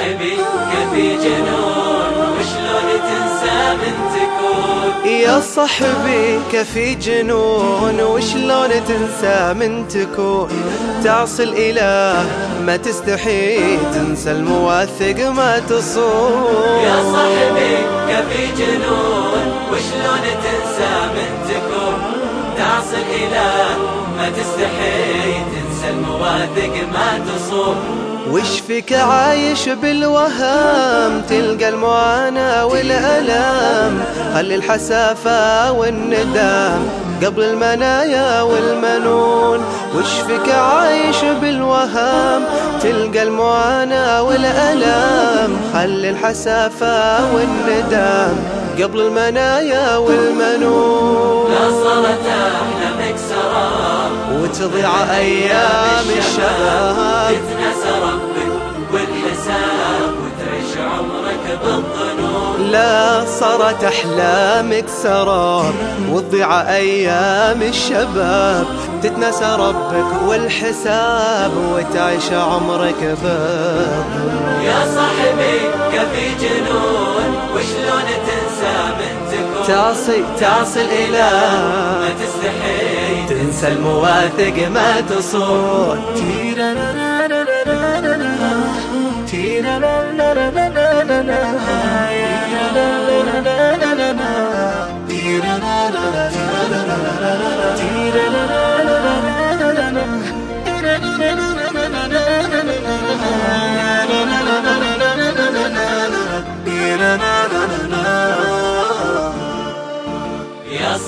صاحبي كفي جنون وشلون تنسى من تكون يا صاحبي كفي جنون؟ وشلون تنسى من تكون تعصي الإله ما تستحي تنسى المواثق ما تصون. يا صاحبي كفي جنون؟ وشلون تنسى من تكون تعصي الإله ما تستحي تنسى المواثق ما تصون. وش فيك عايش بالوهام تلقى المعاناة والألام خلي الحسافة والندام قبل المنايا والمنون. وش فيك عايش بالوهام تلقى المعاناة والألام خلي الحسافة والندام قبل المنايا والمنون لا صارت أحلامك سراب وتضيع أيام الشباب. تتنسى ربك والحساب وتعيش عمرك بالظنون. لا صارت أحلامك سراب وتضيع أيام الشباب. تتنسى ربك والحساب وتعيش عمرك بالظنون يا صاحبي كفي جنون وشلون تنسى من تكون تعصي تعصي الإله. ما تستحي. تنسى المواثق ما تصون يا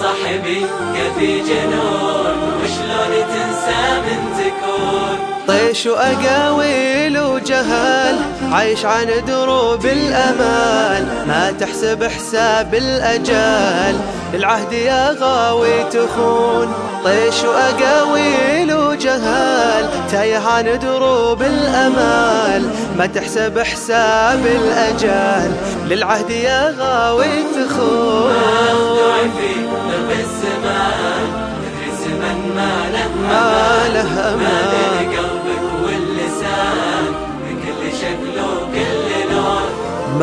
صاحبي كفي جنون وشلون تنسى من تكون طيش وأقاويل وجهال عايش عن دروب الأمال. ما تحسب حساب الأجال العهد يا غاوي تخون. طيش وأقاويل وجهال تايه عن دروب الأمال. ما تحسب حساب الأجال للعهد يا غاوي تخون.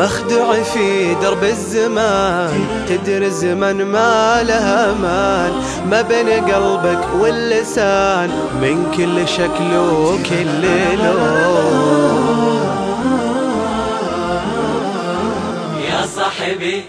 مخدوع في درب الزمان تدري الزمن ما له أمان. ما بين قلبك واللسان من كل شكل وكل لون. يا صاحبي